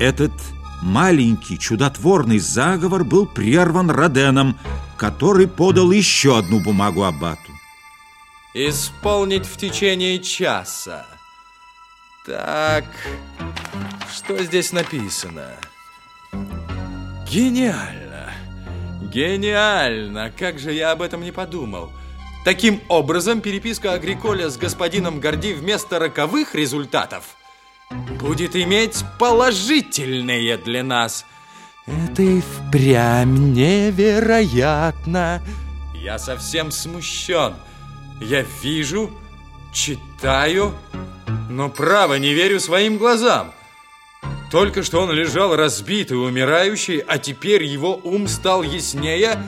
Этот маленький чудотворный заговор был прерван Роденом, который подал еще одну бумагу аббату. Исполнить в течение часа. Так, что здесь написано? Гениально! Гениально! Как же я об этом не подумал? Таким образом, переписка Агриколя с господином Горди вместо роковых результатов будет иметь положительные для нас. Это и впрямь невероятно. Я совсем смущен. Я вижу, читаю, но право не верю своим глазам. Только что он лежал разбитый, умирающий, а теперь его ум стал яснее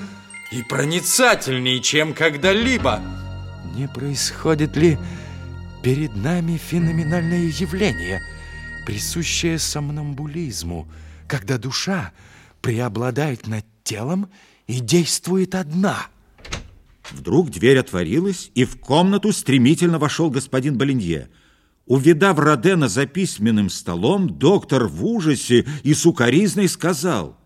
и проницательнее, чем когда-либо. Не происходит ли перед нами феноменальное явление, присущее сомнамбулизму, когда душа преобладает над телом и действует одна? Вдруг дверь отворилась, и в комнату стремительно вошел господин Болинье – Увидав Родена за письменным столом, доктор в ужасе и сукоризной сказал.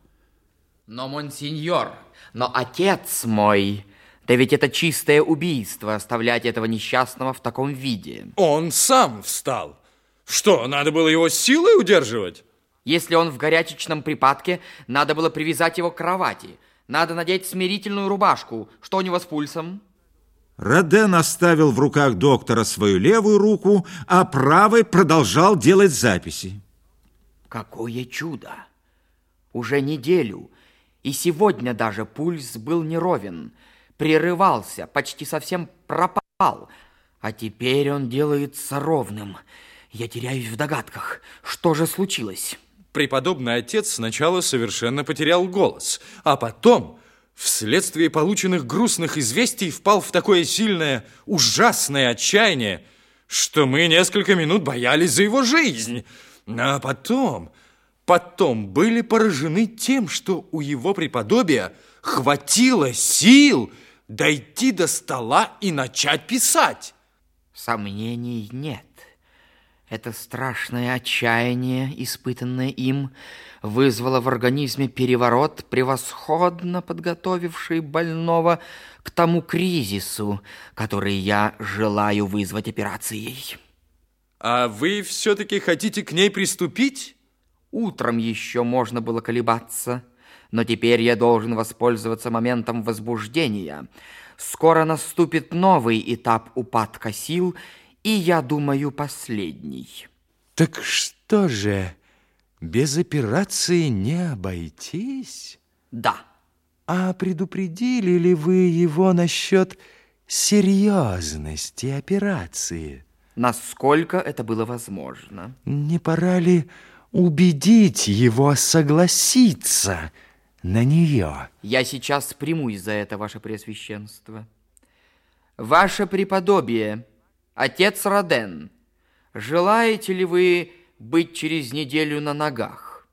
Но, монсеньор, но отец мой, да ведь это чистое убийство оставлять этого несчастного в таком виде. Он сам встал. Что, надо было его силой удерживать? Если он в горячечном припадке, надо было привязать его к кровати. Надо надеть смирительную рубашку. Что у него с пульсом? Роден оставил в руках доктора свою левую руку, а правой продолжал делать записи. Какое чудо! Уже неделю, и сегодня даже пульс был неровен, прерывался, почти совсем пропал, а теперь он делается ровным. Я теряюсь в догадках. Что же случилось? Преподобный отец сначала совершенно потерял голос, а потом вследствие полученных грустных известий впал в такое сильное, ужасное отчаяние, что мы несколько минут боялись за его жизнь. А потом, потом были поражены тем, что у его преподобия хватило сил дойти до стола и начать писать. Сомнений нет. Это страшное отчаяние, испытанное им, вызвало в организме переворот, превосходно подготовивший больного к тому кризису, который я желаю вызвать операцией. А вы все-таки хотите к ней приступить? Утром еще можно было колебаться, но теперь я должен воспользоваться моментом возбуждения. Скоро наступит новый этап упадка сил – и, я думаю, последний. Так что же, без операции не обойтись? Да. А предупредили ли вы его насчет серьезности операции? Насколько это было возможно. Не пора ли убедить его согласиться на нее? Я сейчас примусь за это, ваше Преосвященство. Ваше преподобие, Отец Роден, желаете ли вы быть через неделю на ногах?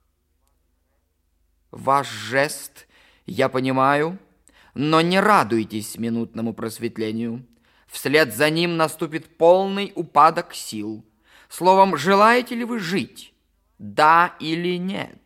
Ваш жест, я понимаю, но не радуйтесь минутному просветлению. Вслед за ним наступит полный упадок сил. Словом, желаете ли вы жить? Да или нет?